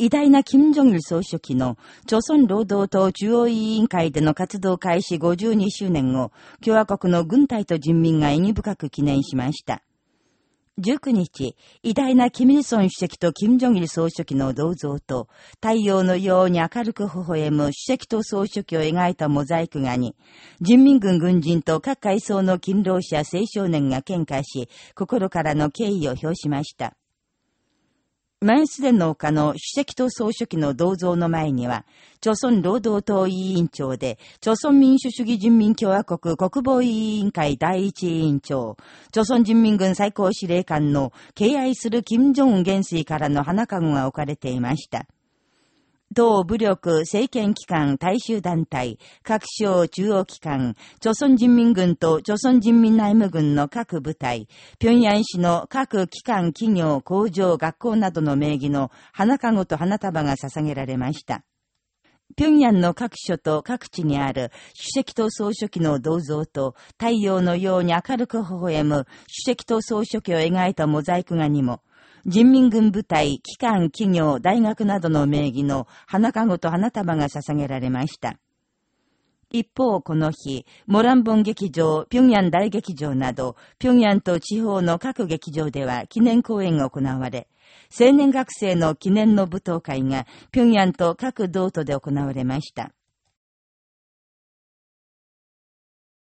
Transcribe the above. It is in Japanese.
偉大な金正日総書記の、朝鮮労働党中央委員会での活動開始52周年を、共和国の軍隊と人民が意義深く記念しました。19日、偉大なキミルソン主席と金正日総書記の銅像と、太陽のように明るく微笑む主席と総書記を描いたモザイク画に、人民軍軍人と各階層の勤労者青少年が喧嘩し、心からの敬意を表しました。前スデンの丘の主席と総書記の銅像の前には、朝鮮労働党委員長で、朝鮮民主主義人民共和国国防委員会第一委員長、朝鮮人民軍最高司令官の敬愛する金正恩元帥からの花籠が置かれていました。党武力、政権機関、大衆団体、各省中央機関、朝鮮人民軍と朝鮮人民内務軍の各部隊、平壌市の各機関、企業、工場、学校などの名義の花籠と花束が捧げられました。平壌の各所と各地にある主席と総書記の銅像と太陽のように明るく微笑む主席と総書記を描いたモザイク画にも、人民軍部隊、機関、企業、大学などの名義の花籠と花束が捧げられました。一方、この日、モランボン劇場、平壌大劇場など、平壌と地方の各劇場では記念公演が行われ、青年学生の記念の舞踏会が平壌と各道都で行われました。